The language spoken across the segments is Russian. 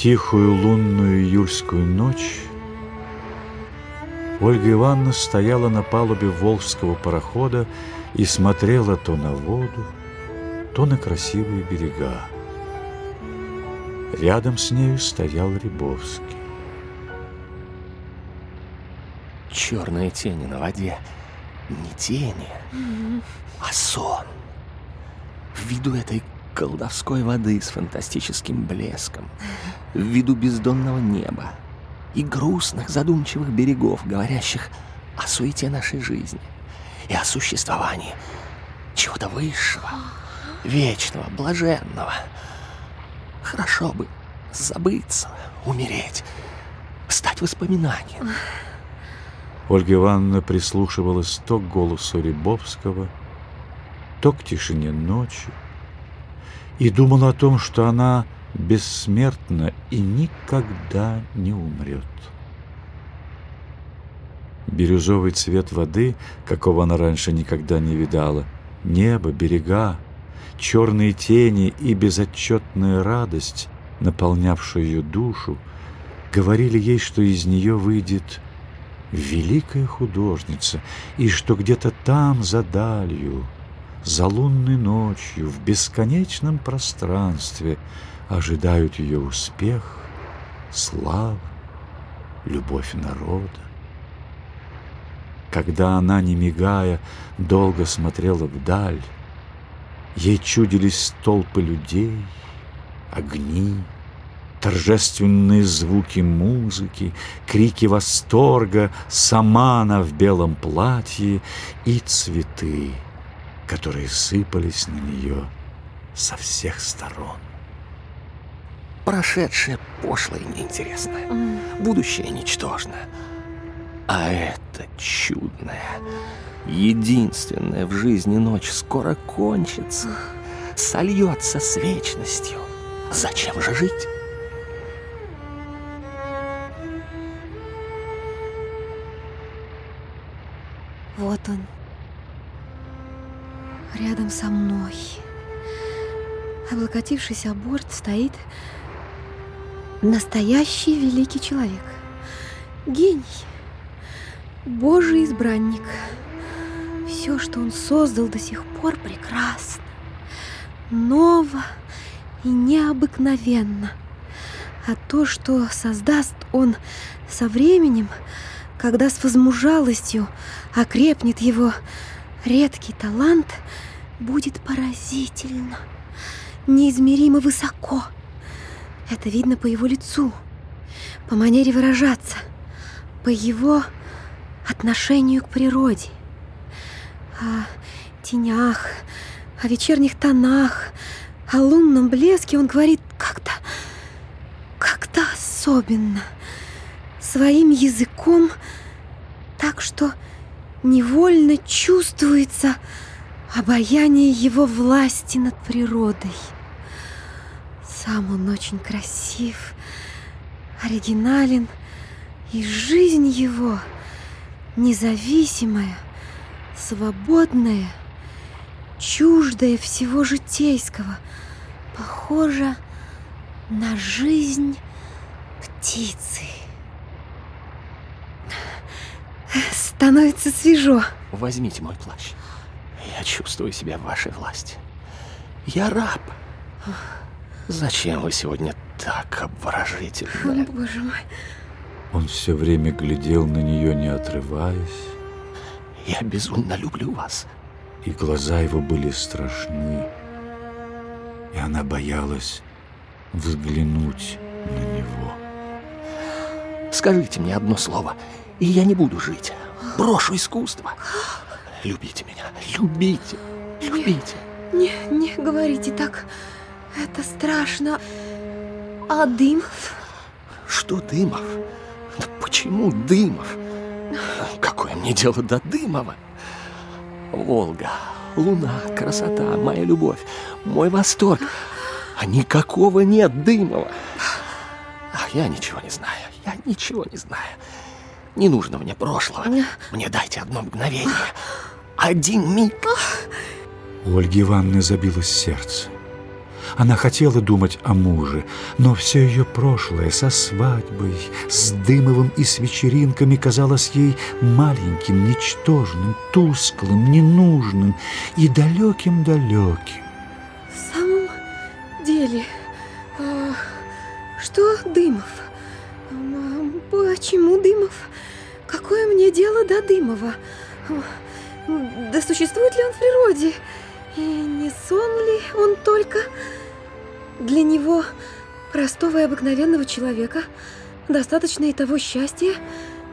тихую лунную июльскую ночь Ольга Ивановна стояла на палубе волжского парохода и смотрела то на воду, то на красивые берега. Рядом с нею стоял Рябовский. Черные тени на воде. Не тени, а сон. В виду этой колдовской воды с фантастическим блеском, в виду бездонного неба и грустных задумчивых берегов, говорящих о суете нашей жизни и о существовании чего-то высшего, вечного, блаженного. Хорошо бы забыться, умереть, стать воспоминанием. Ольга Ивановна прислушивалась то к голосу Рябовского, то к тишине ночи и думала о том, что она бессмертна и никогда не умрет. Бирюзовый цвет воды, какого она раньше никогда не видала, небо, берега, черные тени и безотчетная радость, наполнявшая ее душу, говорили ей, что из нее выйдет великая художница, и что где-то там, за далью, за лунной ночью, в бесконечном пространстве ожидают ее успех, слава, любовь народа. Когда она, не мигая, долго смотрела вдаль, ей чудились толпы людей, огни, торжественные звуки музыки, крики восторга, сама она в белом платье и цветы, которые сыпались на нее со всех сторон. Прошедшее пошлое и неинтересное, будущее ничтожно. А это чудная, единственная в жизни ночь скоро кончится, сольется с вечностью. Зачем же жить? Вот он. Рядом со мной. Облокотившись о борт, стоит настоящий великий человек. Гений. Божий избранник. Все, что он создал до сих пор, прекрасно. Ново и необыкновенно. А то, что создаст он со временем, когда с возмужалостью окрепнет его редкий талант, будет поразительно, неизмеримо высоко. Это видно по его лицу, по манере выражаться, по его отношению к природе. О тенях, о вечерних тонах, о лунном блеске он говорит как-то, как-то особенно – своим языком, так что невольно чувствуется обаяние его власти над природой. Сам он очень красив, оригинален, и жизнь его независимая, свободная, чуждая всего житейского, похожа на жизнь птицы. Становится свежо. Возьмите мой плащ. Я чувствую себя в вашей власти. Я раб. Зачем вы сегодня так обворожительны? Боже мой. Он все время глядел на нее, не отрываясь. Я безумно люблю вас. И глаза его были страшны. И она боялась взглянуть на него. Скажите мне одно слово, и я не буду жить. Брошу искусство. Любите меня, любите, любите. Не, не говорите так. Это страшно. А Дымов? Что Дымов? Да почему Дымов? Какое мне дело до Дымова? Волга, луна, красота, моя любовь, мой восторг. А никакого нет Дымова. Ах, я ничего не знаю, я ничего не знаю. Не нужно мне прошлого. Мне дайте одно мгновение. Один миг. У Ольги Ивановны забилось сердце. Она хотела думать о муже, но все ее прошлое со свадьбой, с Дымовым и с вечеринками казалось ей маленьким, ничтожным, тусклым, ненужным и далеким-далеким. В самом деле, а, что Дымов? А, Почему Дымов? Какое мне дело до Дымова? Да существует ли он в природе? И не сон ли он только для него, простого и обыкновенного человека, достаточно и того счастья,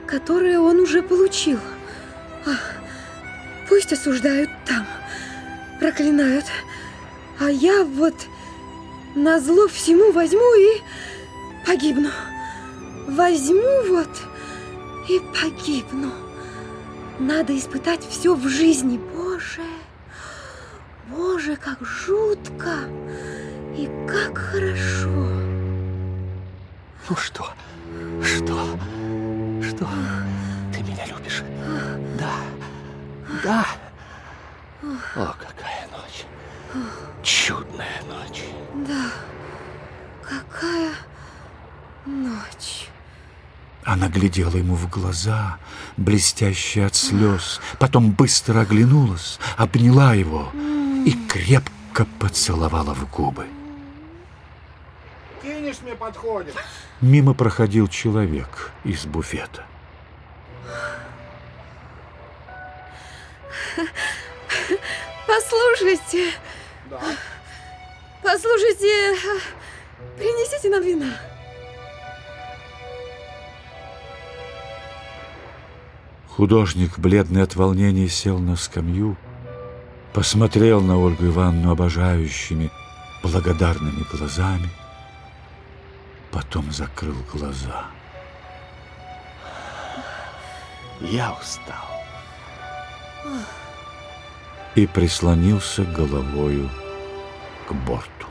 которое он уже получил? А, пусть осуждают там, проклинают, а я вот на зло всему возьму и погибну. Возьму вот и погибну. Надо испытать все в жизни, Боже. Боже, как жутко и как хорошо. Ну что? Что? Что? Ты меня любишь? Да. Да. О, какая ночь. Чудная ночь. Да, какая ночь. Она глядела ему в глаза, блестящие от слез, потом быстро оглянулась, обняла его и крепко поцеловала в губы. Кинешь мне подходит. Мимо проходил человек из буфета. Послушайте, Да. послушайте, принесите нам вина. Художник, бледный от волнения, сел на скамью, посмотрел на Ольгу Ивановну обожающими, благодарными глазами, потом закрыл глаза. Я устал. и прислонился головою к борту.